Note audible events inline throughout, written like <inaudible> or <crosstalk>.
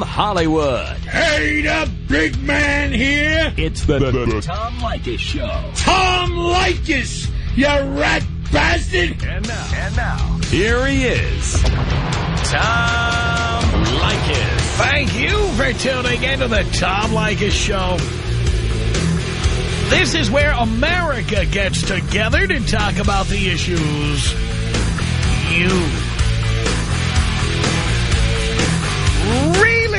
Hollywood. Hey, the big man here. It's the, the, the Tom Leykis Show. Tom Leykis, you rat bastard. And now, and now, here he is, Tom Leykis. Thank you for tuning into the Tom Leykis Show. This is where America gets together to talk about the issues you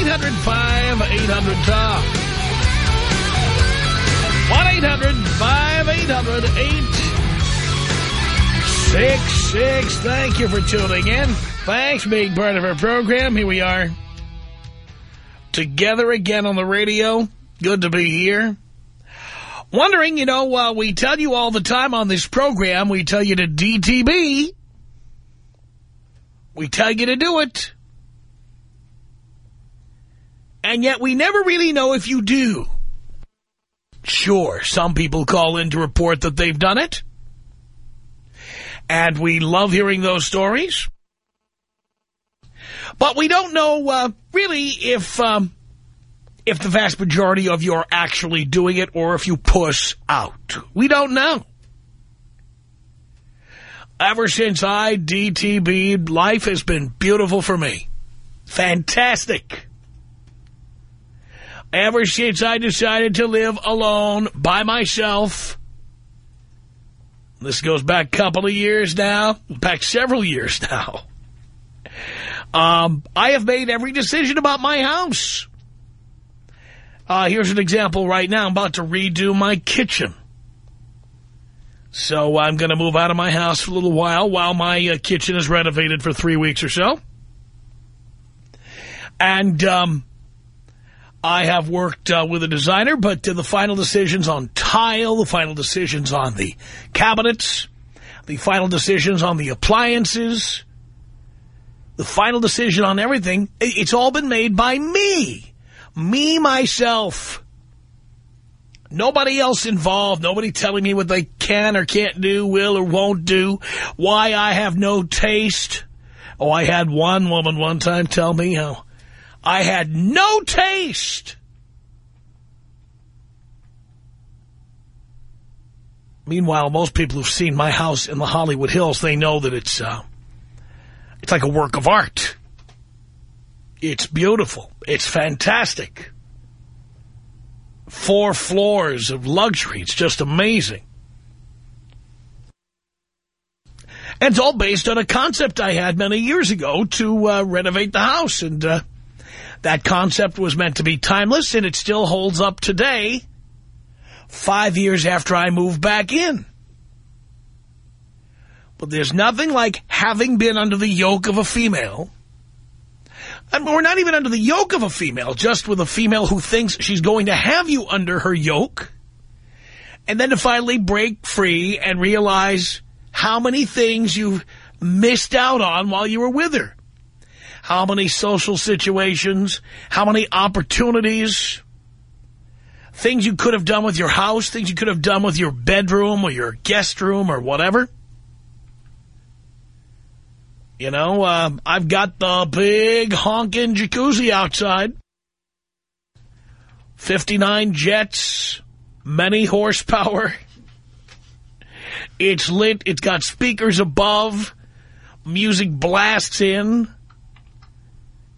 1-800-5800-TOM. 1-800-5800-866. Thank you for tuning in. Thanks for being part of our program. Here we are. Together again on the radio. Good to be here. Wondering, you know, uh, we tell you all the time on this program, we tell you to DTB. We tell you to do it. And yet we never really know if you do. Sure, some people call in to report that they've done it. And we love hearing those stories. But we don't know, uh, really, if um, if the vast majority of you are actually doing it or if you push out. We don't know. Ever since I DTB'd, life has been beautiful for me. Fantastic. Ever since I decided to live alone by myself, this goes back a couple of years now, back several years <laughs> now, um, I have made every decision about my house. Uh, here's an example right now. I'm about to redo my kitchen. So I'm going to move out of my house for a little while while my uh, kitchen is renovated for three weeks or so. And um, I have worked uh, with a designer, but the final decisions on tile, the final decisions on the cabinets, the final decisions on the appliances, the final decision on everything, it's all been made by me. Me, myself. Nobody else involved. Nobody telling me what they can or can't do, will or won't do. Why I have no taste. Oh, I had one woman one time tell me how I had no taste. Meanwhile, most people who've seen my house in the Hollywood Hills, they know that it's uh, it's like a work of art. It's beautiful. It's fantastic. Four floors of luxury. It's just amazing. And it's all based on a concept I had many years ago to uh, renovate the house. And uh, that concept was meant to be timeless, and it still holds up today, five years after I moved back in. But there's nothing like having been under the yoke of a female and we're not even under the yoke of a female, just with a female who thinks she's going to have you under her yoke. And then to finally break free and realize how many things you've missed out on while you were with her. How many social situations, how many opportunities, things you could have done with your house, things you could have done with your bedroom or your guest room or whatever. You know, uh, I've got the big honking jacuzzi outside. 59 jets, many horsepower. It's lit. It's got speakers above. Music blasts in.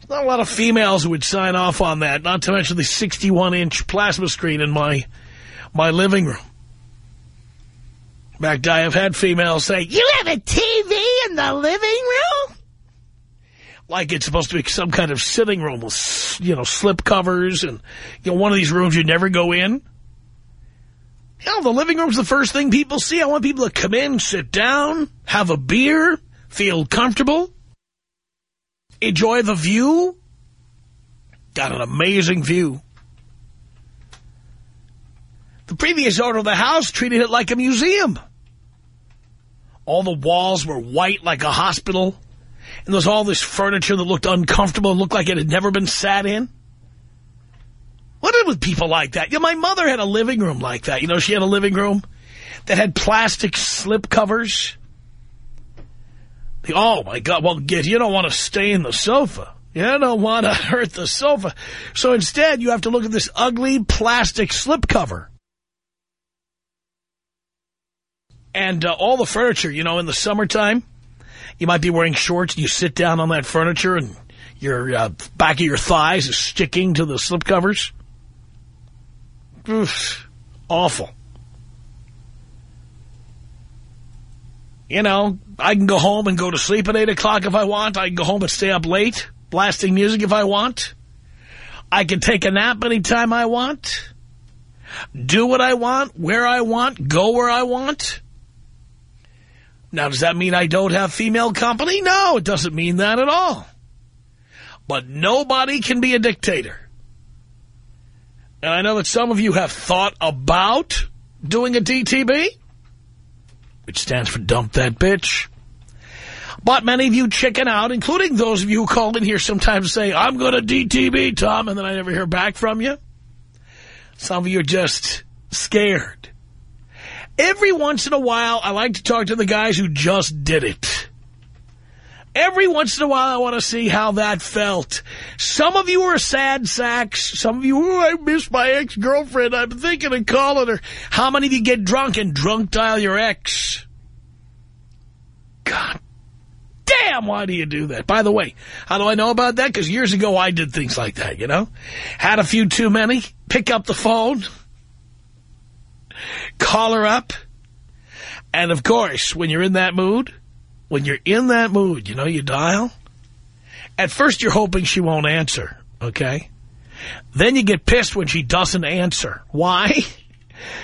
Not a lot of females who would sign off on that, not to mention the 61-inch plasma screen in my my living room. In fact, I have had females say, you have a TV in the living room? Like it's supposed to be some kind of sitting room with, you know, slip covers and, you know, one of these rooms you never go in. Hell, the living room's the first thing people see. I want people to come in, sit down, have a beer, feel comfortable. Enjoy the view. Got an amazing view. The previous owner of the house treated it like a museum. All the walls were white like a hospital. And there was all this furniture that looked uncomfortable and looked like it had never been sat in. What is with people like that? You know, my mother had a living room like that. You know, she had a living room that had plastic slip covers. Oh, my God. Well, get, you don't want to stain the sofa. You don't want to <laughs> hurt the sofa. So instead, you have to look at this ugly plastic slip cover. And uh, all the furniture, you know, in the summertime, you might be wearing shorts. You sit down on that furniture and your uh, back of your thighs is sticking to the slip covers. Oof, awful. You know, I can go home and go to sleep at 8 o'clock if I want. I can go home and stay up late, blasting music if I want. I can take a nap anytime I want. Do what I want, where I want, go where I want. Now, does that mean I don't have female company? No, it doesn't mean that at all. But nobody can be a dictator. And I know that some of you have thought about doing a DTB, which stands for dump that bitch. But many of you chicken out, including those of you who call in here sometimes say, I'm going to DTB, Tom, and then I never hear back from you. Some of you are just scared. Every once in a while, I like to talk to the guys who just did it. Every once in a while, I want to see how that felt. Some of you are sad sacks. Some of you, oh, I miss my ex-girlfriend. I'm thinking of calling her. How many of you get drunk and drunk dial your ex? God damn, why do you do that? By the way, how do I know about that? Because years ago, I did things like that, you know? Had a few too many, pick up the phone, call her up, and of course, when you're in that mood when you're in that mood, you know, you dial. At first, you're hoping she won't answer, okay? Then you get pissed when she doesn't answer. Why? <laughs>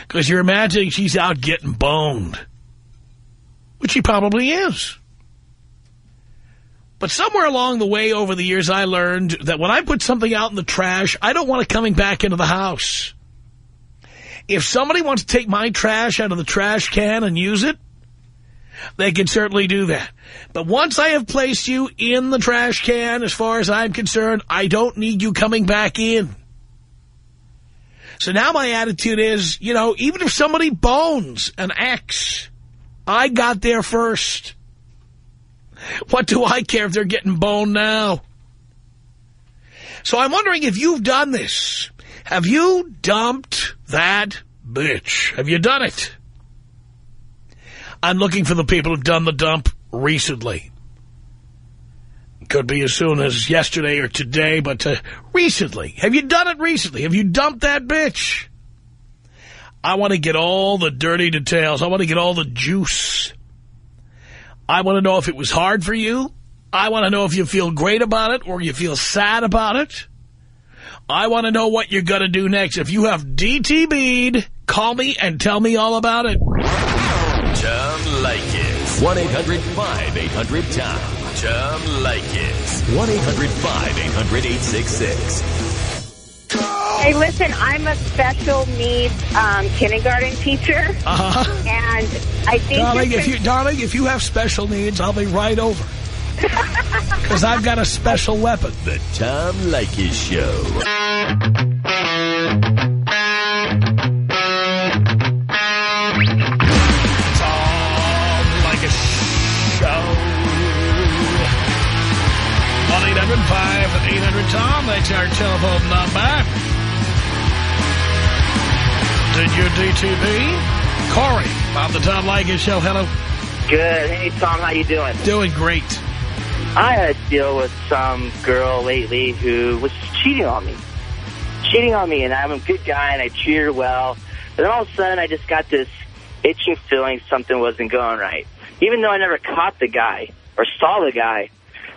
Because you're imagining she's out getting boned. Which she probably is. But somewhere along the way over the years, I learned that when I put something out in the trash, I don't want it coming back into the house. If somebody wants to take my trash out of the trash can and use it, they can certainly do that. But once I have placed you in the trash can, as far as I'm concerned, I don't need you coming back in. So now my attitude is, you know, even if somebody bones an ex, I got there first. What do I care if they're getting boned now? So I'm wondering if you've done this. Have you dumped that bitch? Have you done it? I'm looking for the people who've done the dump recently. Could be as soon as yesterday or today, but uh, recently. Have you done it recently? Have you dumped that bitch? I want to get all the dirty details. I want to get all the juice. I want to know if it was hard for you. I want to know if you feel great about it or you feel sad about it. I want to know what you're going to do next. If you have DTB'd, call me and tell me all about it. Tom Leykis. 1-800-5800-TOM. Tom Leykis. 1-800-5800-866. Hey, listen, I'm a special needs um, kindergarten teacher. Uh-huh. And I think... Darling if, you, darling, if you have special needs, I'll be right over. <laughs> Because I've got a special weapon. The Tom Leykis Show. Tom. That's our telephone number. Did you DTB? Corey on the Tom Leykis show. Hello. Good. Hey, Tom. How you doing? Doing great. I had to deal with some girl lately who was cheating on me. Cheating on me, and I'm a good guy, and I treat her well. But then all of a sudden, I just got this itching feeling something wasn't going right. Even though I never caught the guy or saw the guy,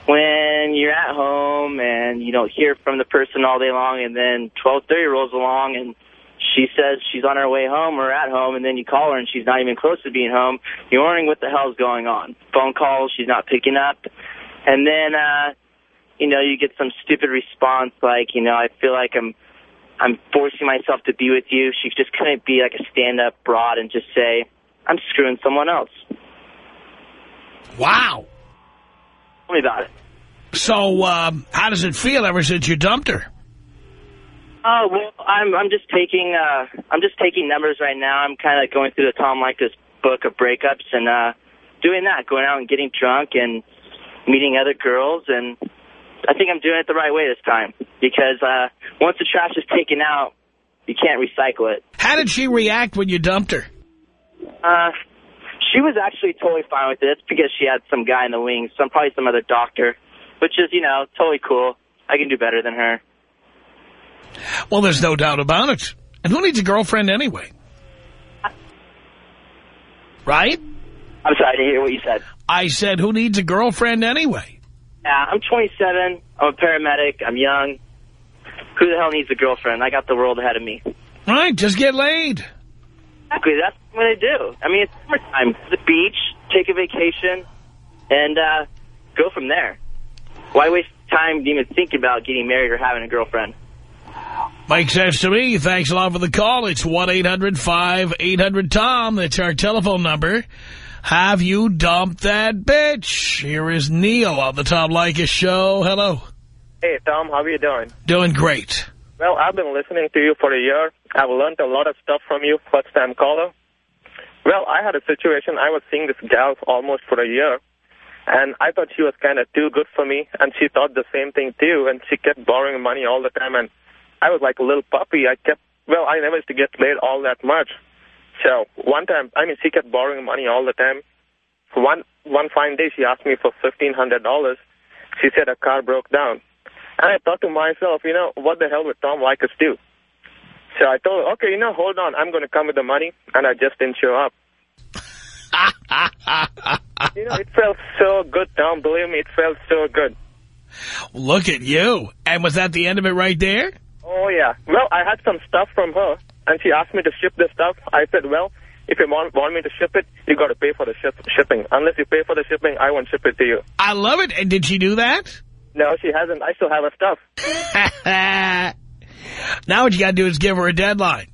when you're at home and you don't hear from the person all day long and then 1230 rolls along and she says she's on her way home or at home and then you call her and she's not even close to being home, you're wondering what the hell's going on. Phone calls, she's not picking up. And then, uh, you know, you get some stupid response like, you know, I feel like I'm I'm forcing myself to be with you. She just couldn't be like a stand-up broad and just say, I'm screwing someone else. Wow. Tell me about it. So, um, how does it feel ever since you dumped her? Oh well, I'm I'm just taking uh I'm just taking numbers right now. I'm kind of going through the Tom Leykis book of breakups and uh doing that, going out and getting drunk and meeting other girls, and I think I'm doing it the right way this time because uh once the trash is taken out, you can't recycle it. How did she react when you dumped her? Uh, she was actually totally fine with it. It's because she had some guy in the wings, some probably some other doctor, which is you know totally cool. I can do better than her. Well, there's no doubt about it. And who needs a girlfriend anyway? Right? I'm sorry to hear what you said. I said, who needs a girlfriend anyway? Yeah, I'm 27. I'm a paramedic. I'm young. Who the hell needs a girlfriend? I got the world ahead of me. Right, just get laid. Exactly. That's what I do. I mean, it's summertime. The beach, take a vacation, and uh, go from there. Why waste time even thinking about getting married or having a girlfriend? Makes sense to me. Thanks a lot for the call. It's 1-800-5800-TOM. That's our telephone number. Have you dumped that bitch? Here is Neil on the Tom Leykis show. Hello. Hey, Tom, how are you doing? Doing great. Well, I've been listening to you for a year. I've learned a lot of stuff from you, first-time caller. Well, I had a situation. I was seeing this gal almost for a year, and I thought she was kind of too good for me, and she thought the same thing, too, and she kept borrowing money all the time, and I was like a little puppy. I kept, well, I never used to get laid all that much. So one time, I mean, she kept borrowing money all the time. One one fine day, she asked me for $1,500. She said her car broke down. And I thought to myself, you know, what the hell would Tom Leykis do? So I told her, okay, you know, hold on. I'm going to come with the money. And I just didn't show up. <laughs> you know, it felt so good, Tom. Believe me, it felt so good. Look at you. And was that the end of it right there? Oh, yeah. Well, I had some stuff from her, and she asked me to ship the stuff. I said, well, if you want, want me to ship it, you got to pay for the ship, shipping. Unless you pay for the shipping, I won't ship it to you. I love it. And did she do that? No, she hasn't. I still have her stuff. <laughs> now what you got to do is give her a deadline.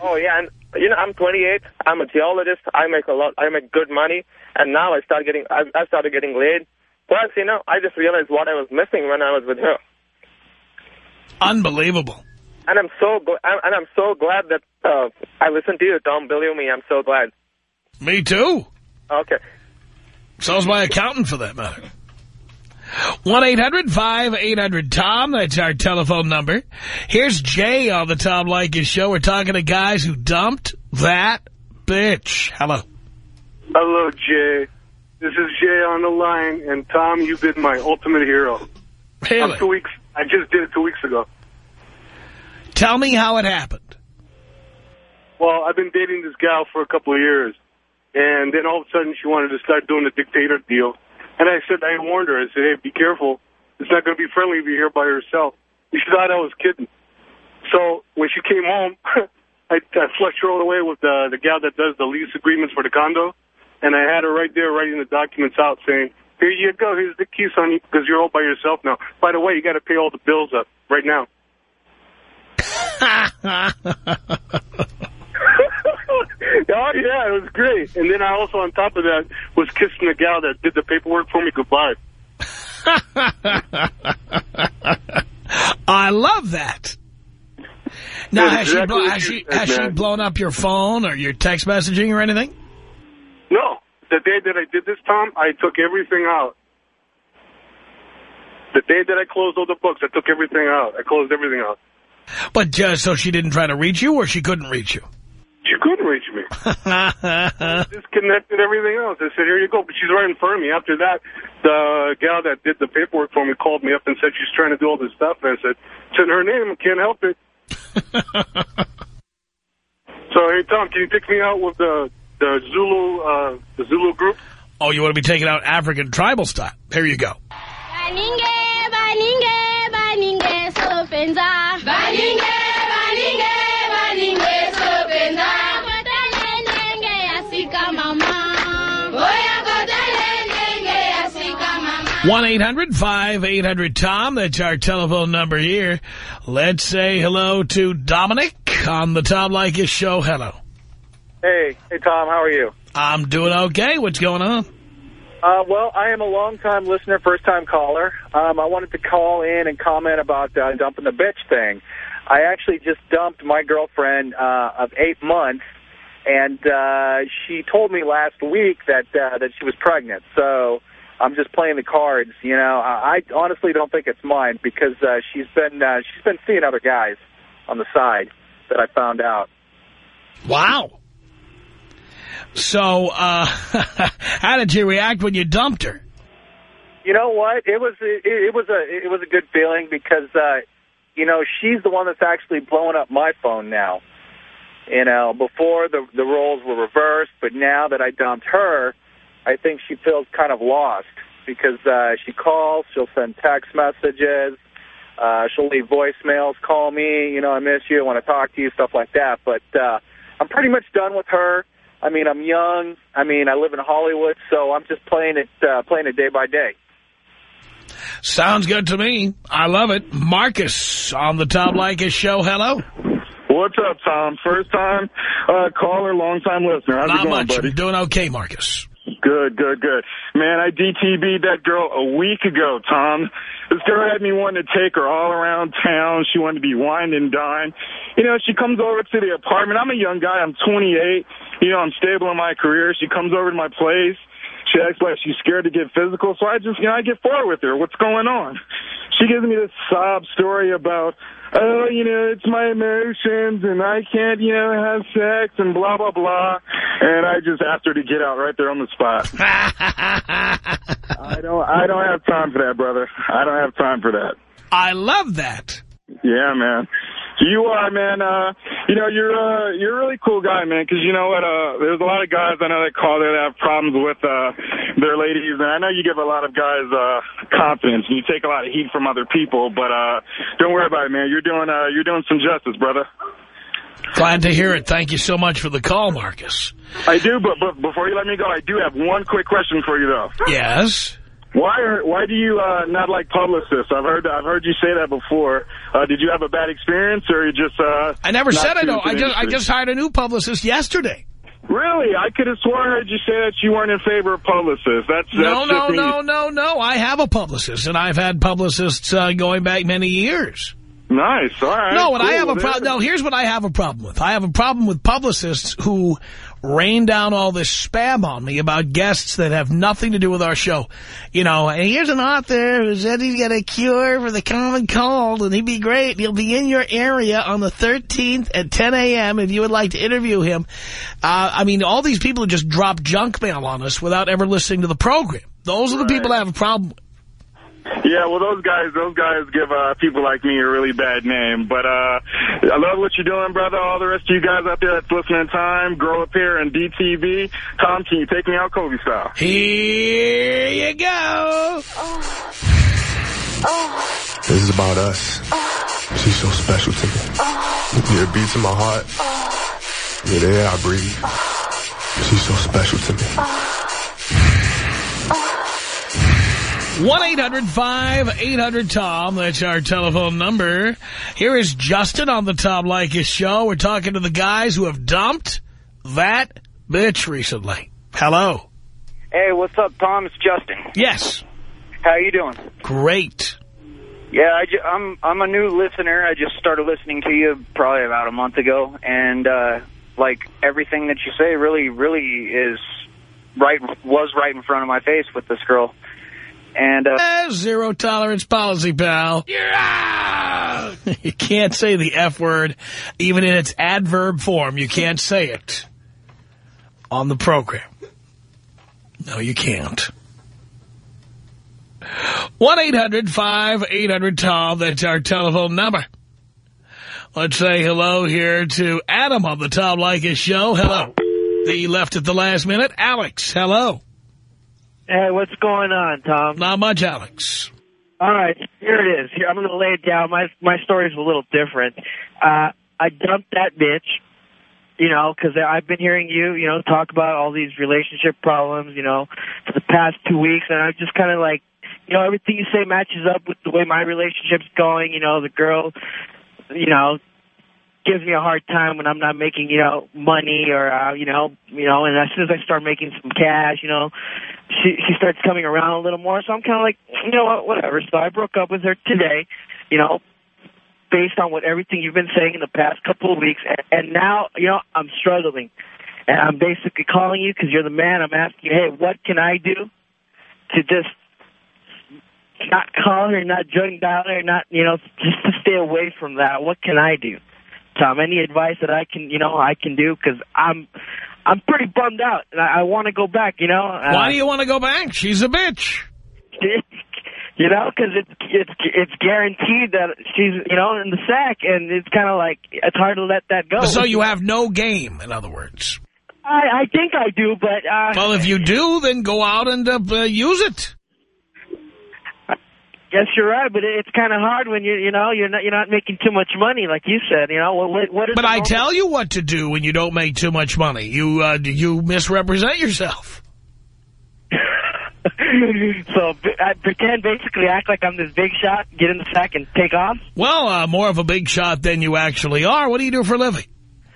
Oh, yeah, and, you know, I'm 28. I'm a geologist. I make a lot. I make good money. And now I start getting, I, I started getting laid. Plus, you know, I just realized what I was missing when I was with her. Unbelievable. And I'm so and I'm so glad that uh, I listened to you, Tom. Believe me, I'm so glad. Me too. Okay. So's my accountant, for that matter. 1-800-5800-TOM. That's our telephone number. Here's Jay on the Tom Leykis show. We're talking to guys who dumped that bitch. Hello. Hello, Jay. This is Jay on the line, and Tom, you've been my ultimate hero. Really? I'm two weeks. I just did it two weeks ago. Tell me how it happened. Well, I've been dating this gal for a couple of years, and then all of a sudden she wanted to start doing the dictator deal. And I said, I warned her. I said, hey, be careful. It's not going to be friendly if you're here by yourself. She thought I was kidding. So when she came home, <laughs> I, I flushed her all the way with the, the gal that does the lease agreements for the condo. And I had her right there writing the documents out saying, here you go. Here's the keys, on you because you're all by yourself now. By the way, you got to pay all the bills up right now. <laughs> oh, yeah, it was great. And then I also, on top of that, was kissing the gal that did the paperwork for me goodbye. <laughs> I love that. Now, has, she, exactly blo- what has, she, has she blown up your phone or your text messaging or anything? No, the day that I did this, Tom, I took everything out. The day that I closed all the books, I took everything out. I closed everything out. But just so she didn't try to reach you or she couldn't reach you? She couldn't reach me. <laughs> Disconnected everything else. I said, here you go. But she's right in front of me. After that, the gal that did the paperwork for me called me up and said she's trying to do all this stuff. And I said, it's in her name. I can't help it. <laughs> so, hey, Tom, can you take me out with the the Zulu uh, the Zulu group? oh, you want to be taking out African tribal style? Here you go. Baninge, baninge, baninge, sopenza. Baninge, baninge, baninge, sopenza. Kotale nenge asika mama. Oya kotale nenge asika mama. 1-800-5800-TOM. That's our telephone number here. Let's say hello to Dominic on the Tom Leykis show. Hello. Hey, hey Tom, how are you? I'm doing okay. What's going on? Uh, well, I am a long-time listener, first-time caller. Um, I wanted to call in and comment about uh, dumping the bitch thing. I actually just dumped my girlfriend uh, of eight months, and uh, she told me last week that uh, that she was pregnant. So I'm just playing the cards. You know, I, I honestly don't think it's mine because uh, she's been uh, she's been seeing other guys on the side that I found out. Wow. So, uh, <laughs> how did you react when you dumped her? You know what? It was it, it was a it was a good feeling because uh, you know she's the one that's actually blowing up my phone now. You know, before the the roles were reversed, but now that I dumped her, I think she feels kind of lost because uh, she calls, she'll send text messages, uh, she'll leave voicemails, call me, you know, I miss you, I want to talk to you, stuff like that. But uh, I'm pretty much done with her. I mean, I'm young. I mean, I live in Hollywood, so I'm just playing it, uh, playing it day by day. Sounds good to me. I love it. Marcus on the Tom Leykis show. Hello. What's up, Tom? First time uh, caller, long time listener. How's Not it going, much. buddy? Doing okay, Marcus. Good, good, good. Man, I DTB'd that girl a week ago, Tom. This girl had me wanting to take her all around town. She wanted to be wine and dine. You know, she comes over to the apartment. I'm a young guy. I'm 28. You know, I'm stable in my career. She comes over to my place. She acts like she's scared to get physical. So I just, you know, I get forward with her. What's going on? She gives me this sob story about, oh, you know, it's my emotions and I can't, you know, have sex and blah, blah, blah. And I just asked her to get out right there on the spot. <laughs> I don't, I don't have time for that, brother. I don't have time for that. I love that. Yeah, man. You are, man. Uh, you know, you're uh, you're a really cool guy, man. Because you know what? Uh, there's a lot of guys I know that call there that have problems with uh, their ladies, and I know you give a lot of guys uh, confidence, and you take a lot of heat from other people. But uh, don't worry about it, man. You're doing uh, you're doing some justice, brother. Glad to hear it. Thank you so much for the call, Marcus. I do, but but before you let me go, I do have one quick question for you, though. Yes. Why are why do you uh, not like publicists? I've heard I've heard you say that before. Uh, did you have a bad experience, or you just? Uh, I never said I don't. I just, I just hired a new publicist yesterday. Really? I could have sworn I heard you say that you weren't in favor of publicists. That's, that's No, no, no, no, no. I have a publicist, and I've had publicists uh, going back many years. Nice. All right. No, and I have a problem. No, here's what I have a problem with. I have a problem with publicists who rain down all this spam on me about guests that have nothing to do with our show. You know, and here's an author who said he's got a cure for the common cold, and he'd be great. He'll be in your area on the 13th at 10 a.m. if you would like to interview him. Uh, I mean, all these people who just drop junk mail on us without ever listening to the program. Those are the people I have a problem with. Yeah, well, those guys, those guys give uh, people like me a really bad name. But uh, I love what you're doing, brother. All the rest of you guys out there that's listening, time, grow up here in DTB. Tom, can you take me out Kobe style? Here you go. This is about us. She's so special to me. You're a beat to my heart. You're the air I breathe. She's so special to me. 1-800-5800-TOM. That's our telephone number. Here is Justin on the Tom Leykis show. We're talking to the guys who have dumped that bitch recently. Hello. Hey, what's up, Tom? It's Justin. Yes. How you doing? Great. Yeah, I ju I'm I'm a new listener. I just started listening to you probably about a month ago, and uh, like everything that you say really, really is right. Was right in front of my face with this girl, and uh, Eh, Zero tolerance policy, pal. You're out. <laughs> you can't say the F word, even in its adverb form. You can't say it on the program. No, you can't. 1-800-5800-TOM. That's our telephone number. Let's say hello here to Adam on the Tom Leykis show. Hello. The left at the last minute. Alex, hello. Hey, what's going on, Tom? Not much, Alex. All right, here it is. Here, I'm going to lay it down. My my story's a little different. Uh, I dumped that bitch, you know, because I've been hearing you, you know, talk about all these relationship problems, you know, for the past two weeks, and I'm just kind of like you know, everything you say matches up with the way my relationship's going. You know, the girl, you know, gives me a hard time when I'm not making, you know, money or, uh, you know, you know, and as soon as I start making some cash, you know, she, she starts coming around a little more. So I'm kind of like, you know what, whatever. So I broke up with her today, you know, based on what everything you've been saying in the past couple of weeks. And, and now, you know, I'm struggling. And I'm basically calling you because you're the man. I'm asking you, hey, what can I do to just not call her, not drug dial her, not, you know, just to stay away from that? What can I do? Tom, any advice that I can, you know, I can do? Because I'm, I'm pretty bummed out, and I, I want to go back, you know. Uh, Why do you want to go back? She's a bitch. <laughs> you know, because it's it's it's guaranteed that she's you know in the sack, and it's kind of like it's hard to let that go. So you have no game, in other words. I I think I do, but uh, Well, if you do, then go out and uh, uh, use it. Yes, you're right, but it's kind of hard when you you know you're not you're not making too much money, like you said. You know what? What is? But I tell you what to do when you don't make too much money. You uh, you misrepresent yourself. <laughs> so I pretend basically act like I'm this big shot, get in the sack, and take off. Well, uh, more of a big shot than you actually are. What do you do for a living?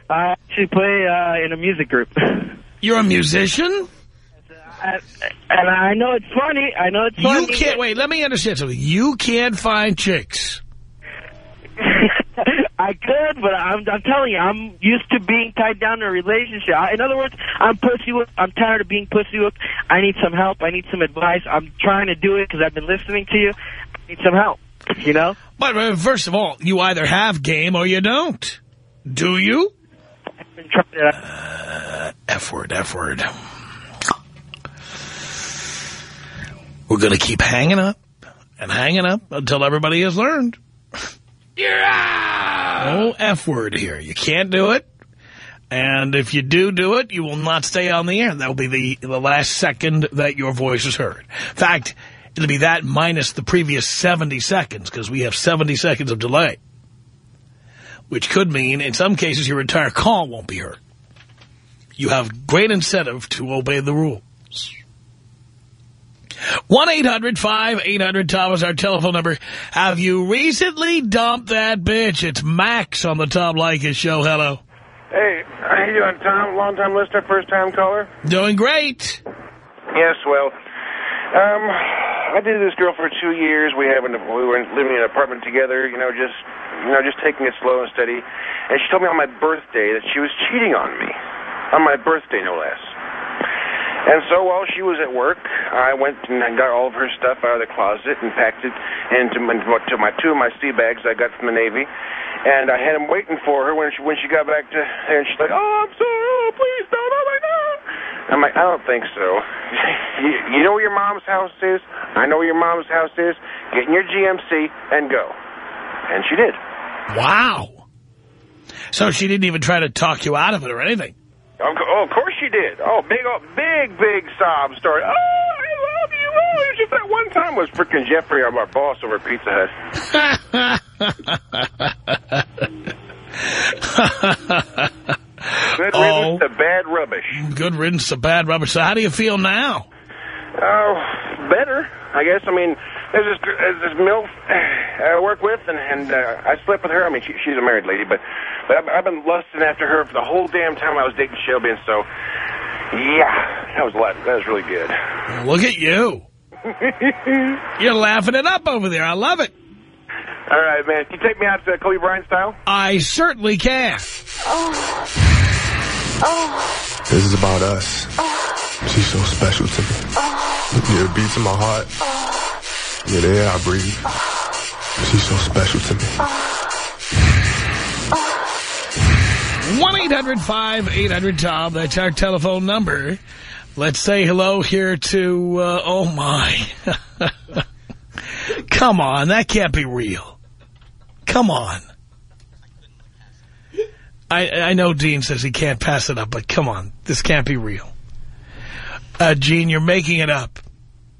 I actually play uh, in a music group. <laughs> You're a musician? I, and I know it's funny. I know it's funny. You can't, wait, let me understand something. You can't find chicks. <laughs> I could, but I'm, I'm telling you, I'm used to being tied down in a relationship. I, in other words, I'm pussy whipped. I'm tired of being pussy whipped. I need some help. I need some advice. I'm trying to do it because I've been listening to you. I need some help, you know? But first of all, you either have game or you don't. Do you? Been trying to- Uh, F word, F word. We're going to keep hanging up and hanging up until everybody has learned. You're out! No F word here. You can't do it. And if you do do it, you will not stay on the air. That will be the, the last second that your voice is heard. In fact, it'll be that minus the previous 70 seconds because we have 70 seconds of delay. Which could mean, in some cases, your entire call won't be heard. You have great incentive to obey the rules. 1-800-5800-TOM is our telephone number. Have you recently dumped that bitch? It's Max on the Tom Leykis show. Hello. Hey, how you doing, Tom? Long-time listener, first-time caller? Doing great. Yes, well, um, I dated this girl for two years. We haven't, we were living in an apartment together, you know, just, you know, just taking it slow and steady. And she told me on my birthday that she was cheating on me. On my birthday, no less. And so while she was at work, I went and I got all of her stuff out of the closet and packed it into my, to my two of my sea bags I got from the Navy. And I had them waiting for her when she when she got back to there. And she's like, "Oh, I'm sorry. Oh, please don't. Oh my God." I'm like, "I don't think so. <laughs> you, you know where your mom's house is? I know where your mom's house is. Get in your GMC and go." And she did. Wow. So she didn't even try to talk you out of it or anything. Oh, of course she did. Oh, big, oh, big, big sob story. Oh, I love you. Oh, just that one time was freaking Jeffrey, uh, our boss over at Pizza Hut. <laughs> Good oh. riddance to bad rubbish. Good riddance to bad rubbish. So how do you feel now? Oh, better, I guess. I mean, there's this, there's this MILF I work with, and, and uh, I slept with her. I mean, she, she's a married lady, but, but I've, I've been lusting after her for the whole damn time I was dating Shelby, and so, yeah, that was a lot. That was really good. Look at you. <laughs> You're laughing it up over there. I love it. All right, man. Can you take me out to Kobe Bryant style? I certainly can. Oh. Oh. This is about us. She's so special to me. Yeah, it beats in my heart. Yeah, the air I breathe. She's so special to me. 1-800-5800-TOM. That's our telephone number. Let's say hello here to, uh, oh my. <laughs> Come on, that can't be real. Come on. I, I know Dean says he can't pass it up, but come on, this can't be real. Uh, Gene, you're making it up.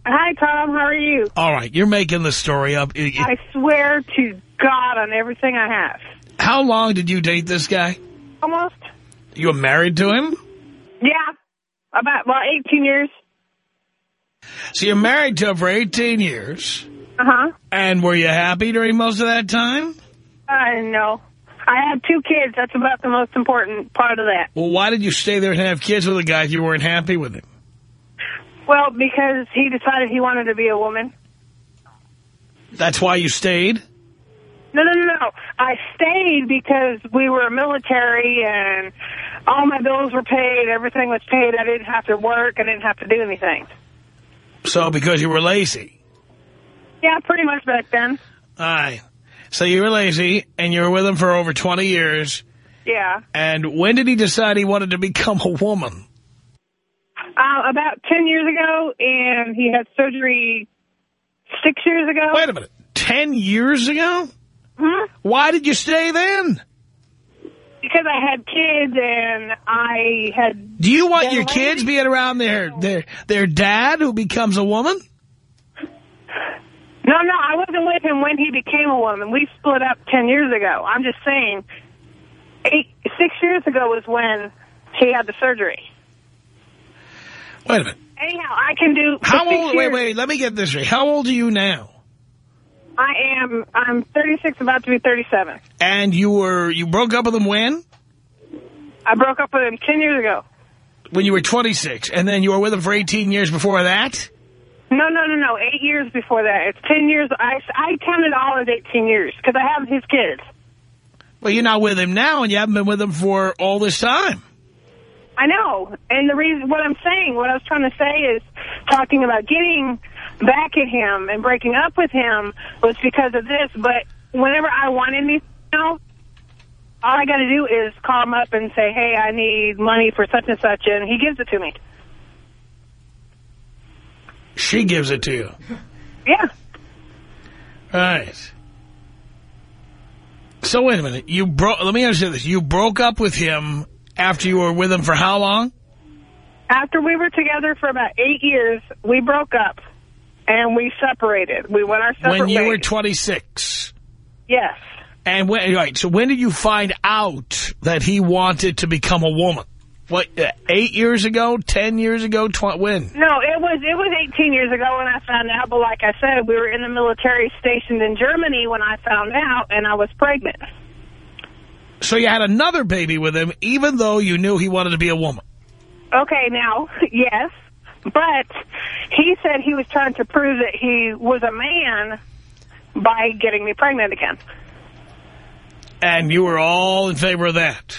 Hi, Tom. How are you? All right, you're making the story up. I swear to God on everything I have. How long did you date this guy? Almost. You were married to him? Yeah. About, well, 18 years. So you're married to him for 18 years. Uh-huh. And were you happy during most of that time? I know. I had two kids. That's about the most important part of that. Well, why did you stay there and have kids with a guy if you weren't happy with him? Well, because he decided he wanted to be a woman. That's why you stayed? No, no, no, no. I stayed because we were military and all my bills were paid. Everything was paid. I didn't have to work. I didn't have to do anything. So because you were lazy. Yeah, pretty much back then. All right. So you were lazy, and you were with him for over 20 years. Yeah. And when did he decide he wanted to become a woman? Uh, about 10 years ago, and he had surgery six years ago. Wait a minute. 10 years ago? Hmm? Why did you stay then? Because I had kids, and I had... Do you want your kids being around their, their, their dad who becomes a woman? No, no, I wasn't with him when he became a woman. We split up 10 years ago. I'm just saying, eight, six years ago was when he had the surgery. Wait a minute. Anyhow, I can do... How old? Wait, years- wait. Let me get this straight. How old are you now? I am, I'm 36, about to be 37. And you were you broke up with him when? I broke up with him 10 years ago. When you were 26, and then you were with him for 18 years before that. No, no, no, no, eight years before that. It's 10 years. I, I counted all as 18 years because I have his kids. Well, you're not with him now, and you haven't been with him for all this time. I know. And the reason, what I'm saying, what I was trying to say is talking about getting back at him and breaking up with him was because of this. But whenever I want anything now, all I got to do is call him up and say, hey, I need money for such and such, and he gives it to me. She gives it to you. <laughs> Yeah. Right. So wait a minute. You broke. Let me understand this. You broke up with him after you were with him for how long? After we were together for about eight years, we broke up and we separated. We went our separate when you ways. were 26. Yes. And when, right, so when did you find out that he wanted to become a woman? What, uh, eight years ago, ten years ago, tw when? No, it was it was 18 years ago when I found out. But like I said, we were in the military stationed in Germany when I found out, and I was pregnant. So you had another baby with him, even though you knew he wanted to be a woman. Okay, now <laughs> yes, but he said he was trying to prove that he was a man by getting me pregnant again. And you were all in favor of that.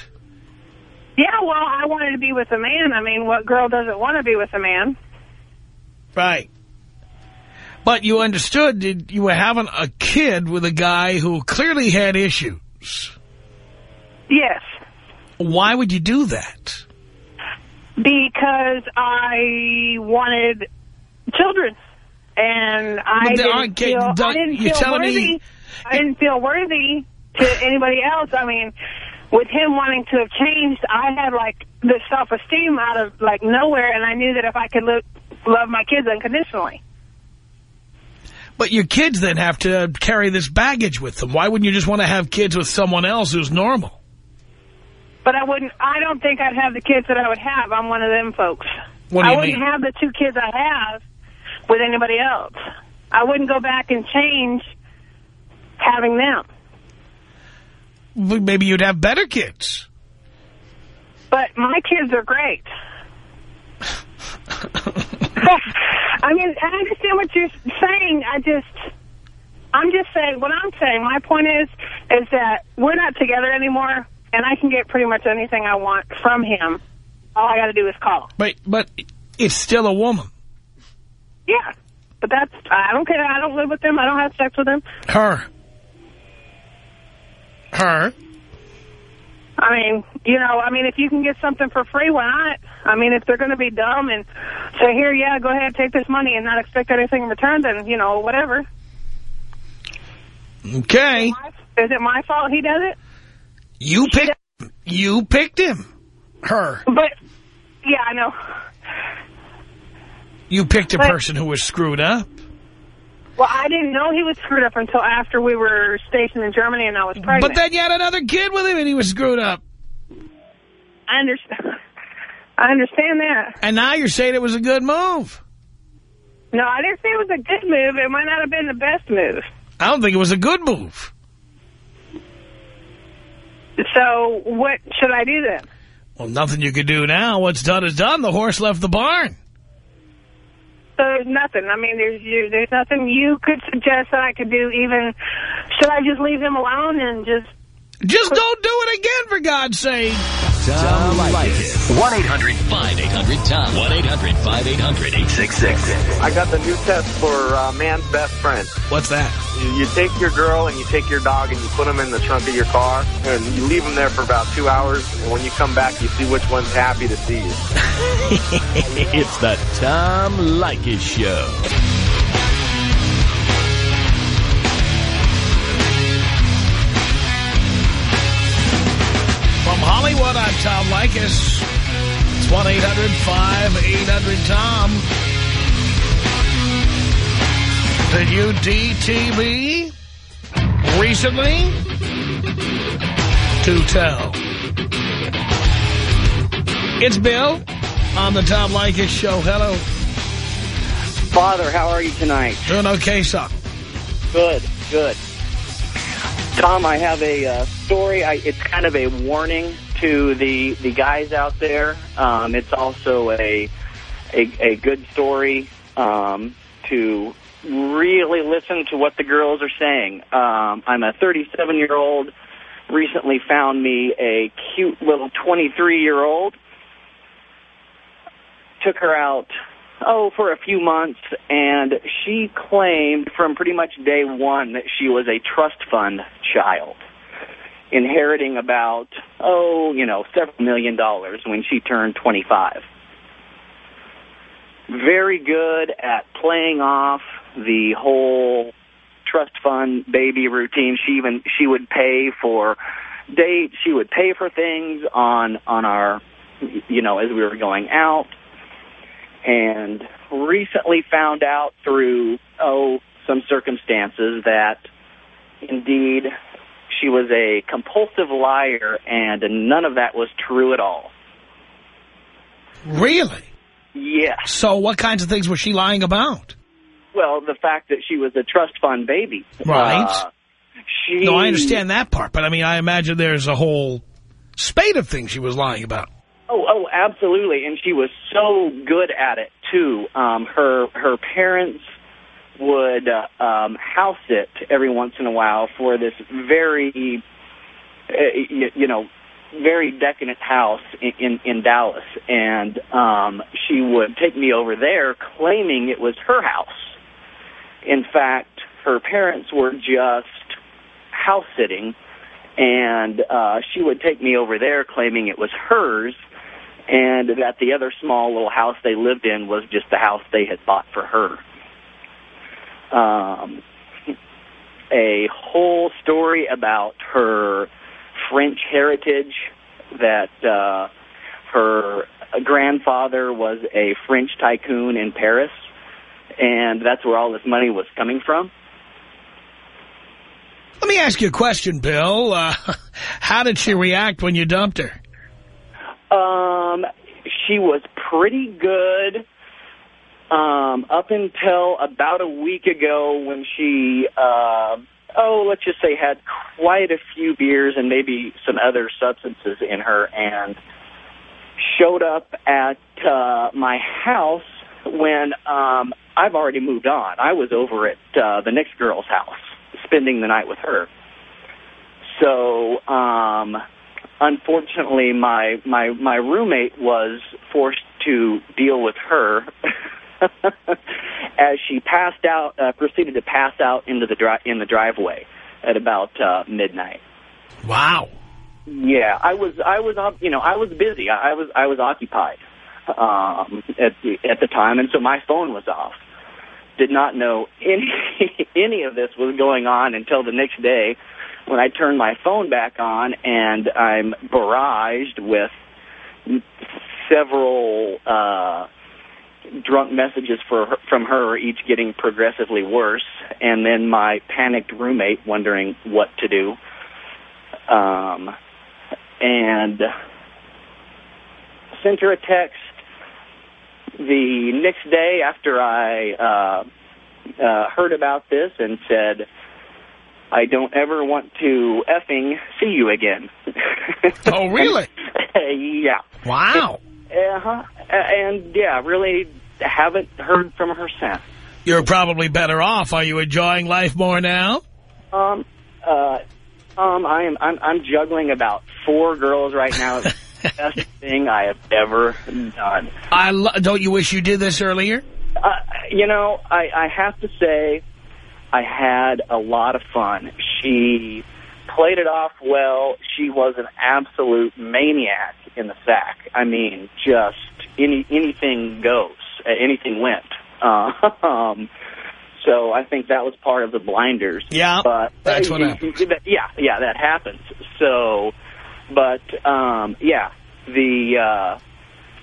Yeah, well, I wanted to be with a man. I mean, what girl doesn't want to be with a man? Right. But you understood that you were having a kid with a guy who clearly had issues. Yes. Why would you do that? Because I wanted children. And I didn't feel, I didn't you're feel telling worthy. me- I didn't feel worthy to anybody else. I mean, with him wanting to have changed, I had, like, the self-esteem out of, like, nowhere, and I knew that if I could lo love my kids unconditionally. But your kids then have to carry this baggage with them. Why wouldn't you just want to have kids with someone else who's normal? But I wouldn't, I don't think I'd have the kids that I would have. I'm one of them folks. What do you I wouldn't mean? have the two kids I have with anybody else. I wouldn't go back and change having them. Maybe you'd have better kids. But my kids are great. <laughs> I mean, I understand what you're saying. I just, I'm just saying, what I'm saying, my point is, is that we're not together anymore, and I can get pretty much anything I want from him. All I got to do is call. But, but it's still a woman. Yeah. But that's, I don't care. I don't live with them. I don't have sex with them. Her. Her. I mean, you know, I mean, if you can get something for free, why not? I mean, if they're going to be dumb and say, here, yeah, go ahead, take this money and not expect anything in return, then, you know, whatever. Okay. Is it my fault he does it? You picked, you picked him. Her. But, yeah, I know. You picked a But- person who was screwed up. Well, I didn't know he was screwed up until after we were stationed in Germany and I was pregnant. But then you had another kid with him and he was screwed up. I understand. <laughs> I understand that. And now you're saying it was a good move. No, I didn't say it was a good move. It might not have been the best move. I don't think it was a good move. So what should I do then? Well, nothing you can do now. What's done is done. The horse left the barn. So there's nothing. I mean, there's you, there's nothing you could suggest that I could do. Even should I just leave him alone and just Just don't do it again, for God's sake. Tom Leykis. 1-800-5800-TOM. 1-800-5800-866. I got the new test for uh, man's best friend. What's that? You, you take your girl and you take your dog and you put them in the trunk of your car and you leave them there for about two hours. And when you come back, you see which one's happy to see you. <laughs> it's the Tom Leykis Show. Hollywood, I'm Tom Leykis. It's 1-800-5800-TOM. Did you DTB recently? To tell. It's Bill on the Tom Leykis Show. Hello. Father, how are you tonight? Doing okay, son. Good, good. Tom, I have a uh, story. I, it's kind of a warning to the the guys out there. Um, it's also a a, a good story um, to really listen to what the girls are saying. Um, I'm a 37 year old. Recently found me a cute little 23 year old. Took her out oh, for a few months, and she claimed from pretty much day one that she was a trust fund child, inheriting about, oh, you know, several million dollars when she turned 25. Very good at playing off the whole trust fund baby routine. She even she would pay for dates. She would pay for things on on our, you know, as we were going out and recently found out through, oh, some circumstances that indeed she was a compulsive liar and none of that was true at all. Really? Yes. So what kinds of things was she lying about? Well, the fact that she was a trust fund baby. Right. Uh, she... No, I understand that part, but I mean, I imagine there's a whole spate of things she was lying about. Oh, oh, absolutely, and she was so good at it too. Um, her her parents would uh, um, house it every once in a while for this very, uh, you, know, very decadent house in, in in Dallas, and um, she would take me over there, claiming it was her house. In fact, her parents were just house sitting, and uh, she would take me over there, claiming it was hers and that the other small little house they lived in was just the house they had bought for her. Um, a whole story about her French heritage, that uh, her grandfather was a French tycoon in Paris, and that's where all this money was coming from. Let me ask you a question, Bill. Uh, <laughs> how did she react when you dumped her? Um, she was pretty good um, up until about a week ago when she, uh, oh, let's just say had quite a few beers and maybe some other substances in her and showed up at uh, my house when um, I've already moved on. I was over at uh, the next girl's house spending the night with her. So, um, unfortunately, my my my roommate was forced to deal with her <laughs> <laughs> as she passed out, uh, proceeded to pass out into the dri in the driveway at about uh, midnight. Wow. Yeah, I was I was you know I was busy. I, I was I was occupied um, at the at the time, and so my phone was off. Did not know any <laughs> any of this was going on until the next day when I turned my phone back on and I'm barraged with several uh, drunk messages for her, from her, each getting progressively worse, and then my panicked roommate wondering what to do. Um, and sent her a text the next day after I uh, uh, heard about this and said, I don't ever want to effing see you again. Oh, really? <laughs> yeah. Wow. Uh-huh. And, yeah, really haven't heard from her since. You're probably better off. Are you enjoying life more now? Um, uh, um, I am, I'm, I'm juggling about four girls right now. It's <laughs> the best thing I have ever done. I lo don't you wish you did this earlier? Uh, you know, I, I have to say, I had a lot of fun. She played it off well. She was an absolute maniac in the sack. I mean, just any anything goes, uh, anything went. Uh, <laughs> um, so I think that was part of the blinders. Yeah, but that's what happens. Yeah, yeah, that happens. So, but um, yeah, the uh,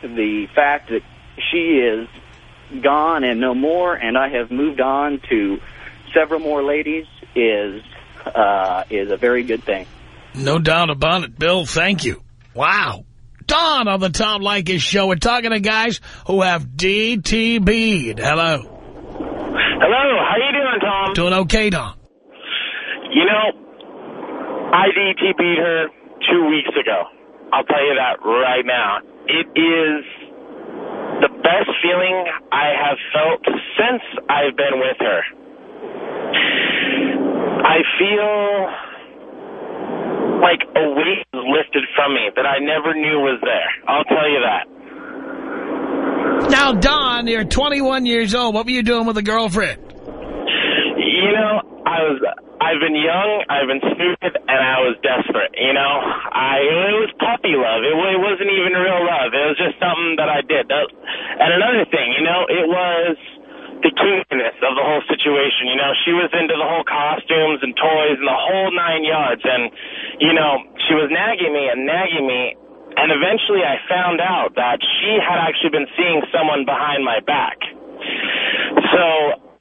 the fact that she is gone and no more, and I have moved on to several more ladies is uh, is a very good thing. No doubt about it. Bill, thank you. Wow. Don on the Tom Leykis show. We're talking to guys who have DTB'd. Hello. Hello, how you doing, Tom? Doing okay, Don. You know, I DTB'd her two weeks ago. I'll tell you that right now. It is the best feeling I have felt since I've been with her. I feel like a weight lifted from me that I never knew was there. I'll tell you that. Now, Don, you're 21 years old. What were you doing with a girlfriend? You know, I was, I've been young, I've been stupid, and I was desperate. You know, I it was puppy love. It, it wasn't even real love. It was just something that I did. That, and another thing, you know, it was the kinkiness of the whole situation. You know, she was into the whole costumes and toys and the whole nine yards. And, you know, she was nagging me and nagging me. And eventually I found out that she had actually been seeing someone behind my back. So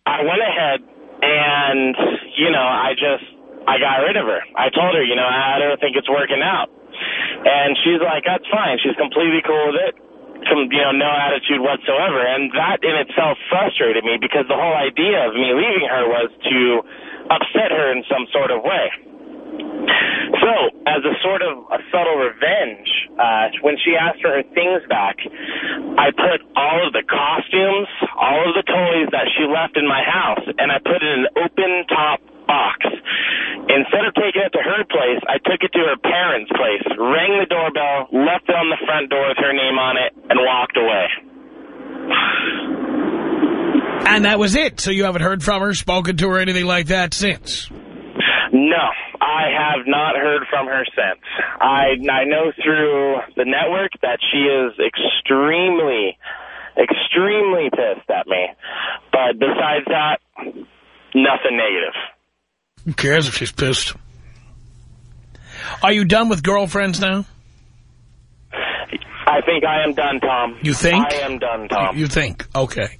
I went ahead and, you know, I just, I got rid of her. I told her, you know, I don't think it's working out. And she's like, that's fine. She's completely cool with it some, you know, no attitude whatsoever. And that in itself frustrated me because the whole idea of me leaving her was to upset her in some sort of way. So, as a sort of a subtle revenge, uh, when she asked for her things back, I put all of the costumes, all of the toys that she left in my house, and I put it in an open top box. Instead of taking it to her place, I took it to her parents' place, rang the doorbell, left it on the front door with her name on it, and walked away. And that was it. So you haven't heard from her, spoken to her, anything like that since? No, I have not heard from her since. I I know through the network that she is extremely, extremely pissed at me. But besides that, nothing negative. Who cares if she's pissed? Are you done with girlfriends now? I think I am done, Tom. You think? I am done, Tom. You think? Okay.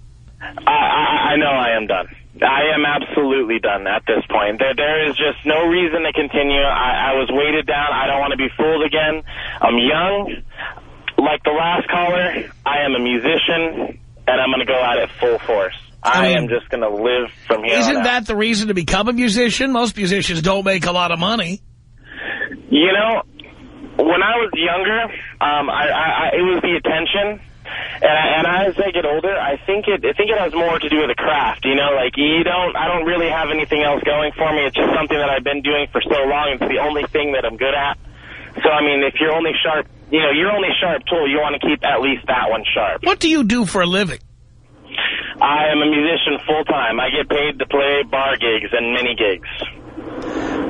I, I, I know I am done. I am absolutely done at this point. There, there is just no reason to continue. I, I was weighted down. I don't want to be fooled again. I'm young. Like the last caller, I am a musician, and I'm going to go at it full force. I, am just going to live from here Isn't on out. that the reason to become a musician? Most musicians don't make a lot of money. You know, when I was younger, um, I, I, I, it was the attention. And, I, and as I get older, I think it I think it has more to do with the craft. You know, like you don't I don't really have anything else going for me. It's just something that I've been doing for so long. It's the only thing that I'm good at. So I mean, if you're only sharp, you know, your only sharp tool, you want to keep at least that one sharp. What do you do for a living? I am a musician full time. I get paid to play bar gigs and mini gigs.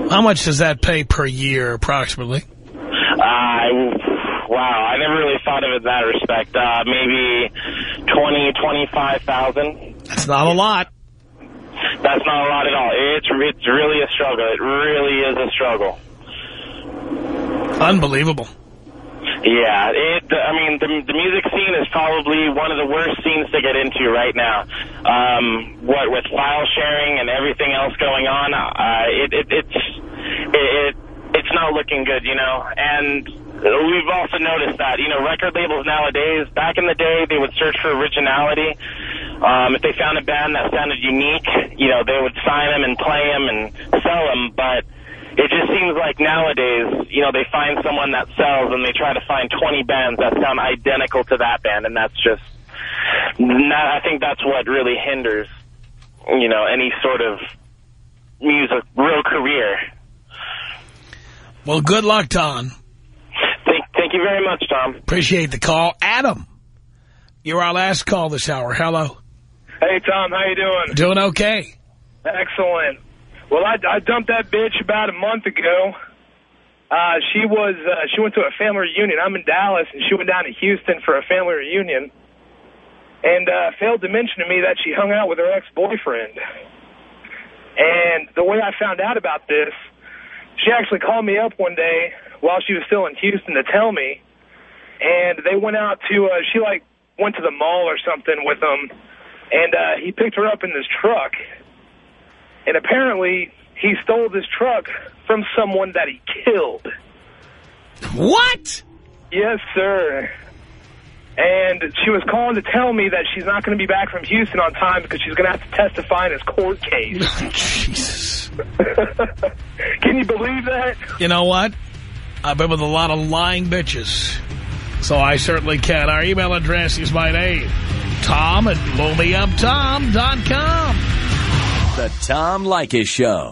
How much does that pay per year, approximately? I wow, I never really thought of it in that respect. Uh, maybe twenty, twenty-five thousand. That's not a lot. That's not a lot at all. It's it's really a struggle. It really is a struggle. Unbelievable. Yeah, it. I mean, the the music scene is probably one of the worst scenes to get into right now. Um, what with file sharing and everything else going on, uh, it, it it's it, it it's not looking good, you know. And we've also noticed that, you know, record labels nowadays, back in the day, they would search for originality. Um, if they found a band that sounded unique, you know, they would sign them and play them and sell them. But it just seems like nowadays, you know, they find someone that sells and they try to find 20 bands that sound identical to that band. And that's just, I think that's what really hinders, you know, any sort of music, real career. Well, good luck, Tom. Thank, you very much, Tom. Appreciate the call. Adam, you're our last call this hour. Hello. Hey, Tom, how you doing? Doing okay. Excellent. Well, I, I dumped that bitch about a month ago. Uh, she was uh, she went to a family reunion. I'm in Dallas, and she went down to Houston for a family reunion, and uh, failed to mention to me that she hung out with her ex-boyfriend. And the way I found out about this, she actually called me up one day while she was still in Houston to tell me, and they went out to uh, she like went to the mall or something with him, and uh, he picked her up in this truck. And apparently, he stole this truck from someone that he killed. What? Yes, sir. And she was calling to tell me that she's not going to be back from Houston on time because she's going to have to testify in his court case. <laughs> Jesus. <laughs> Can you believe that? You know what? I've been with a lot of lying bitches. So I certainly can. Our email address is my name. Tom at blowmeuptom.com. The Tom Leykis Show.